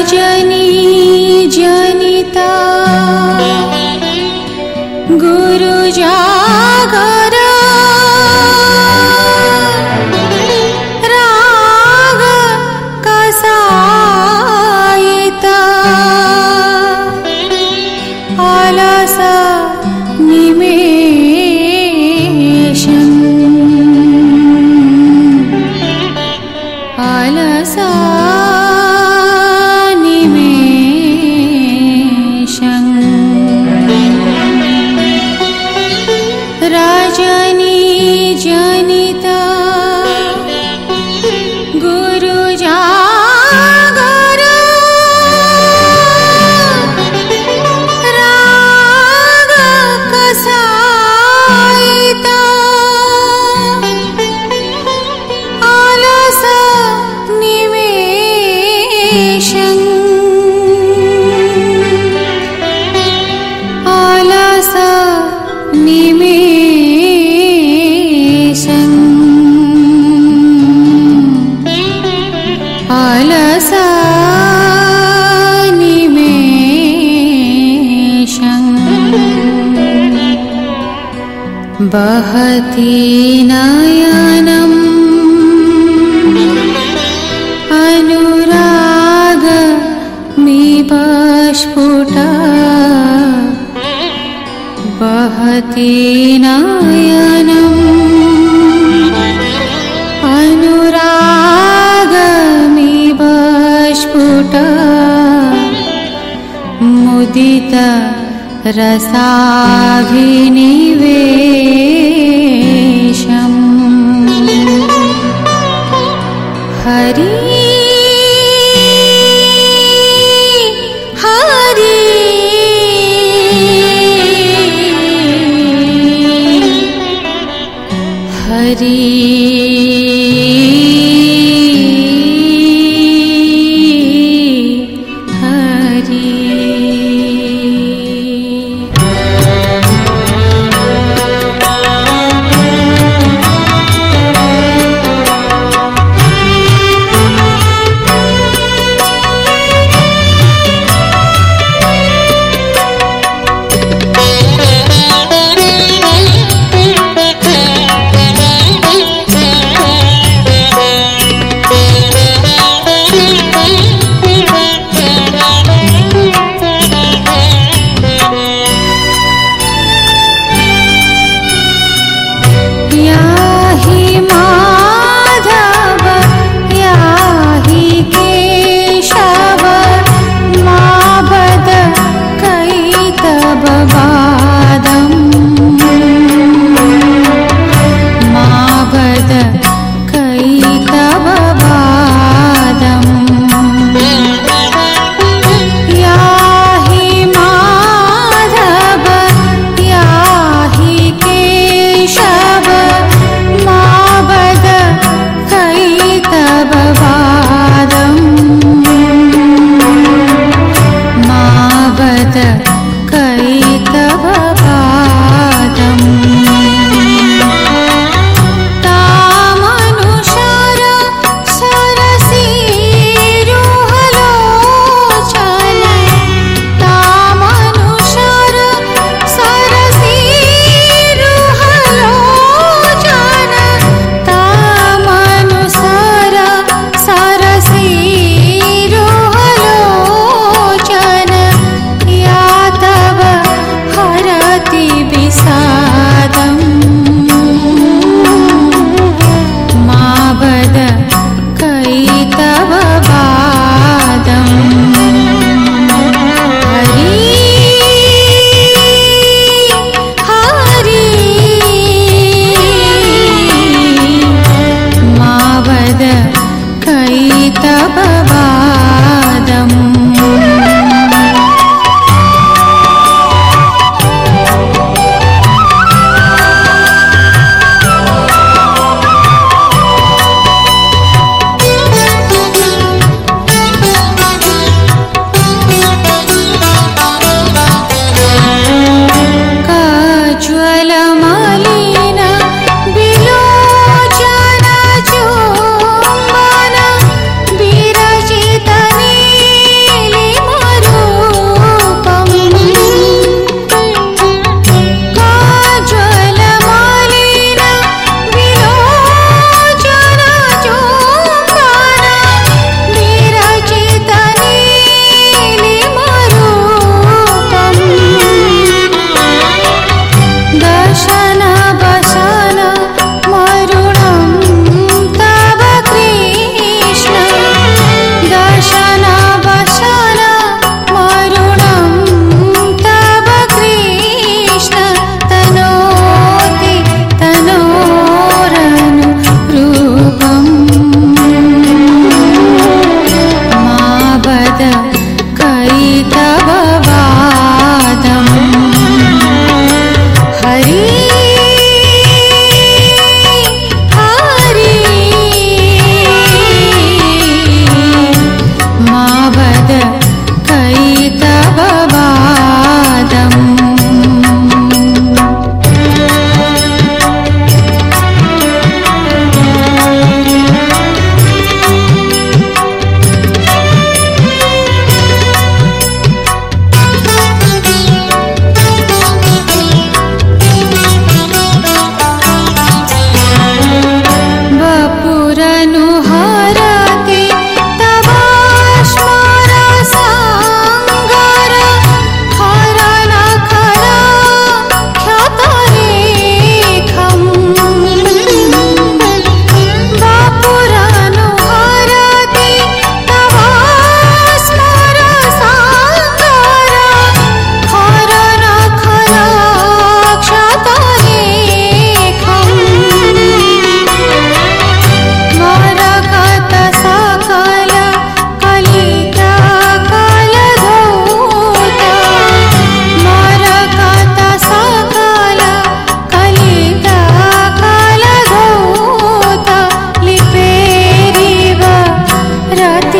राजनी जनिता बहति नयनम् अनुराग मिबस्फुट बहति नयनम् अनुराग मिबस्फुट मुदित रसाभिनिवेशम्। हरि हरि। हरि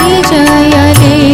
जयते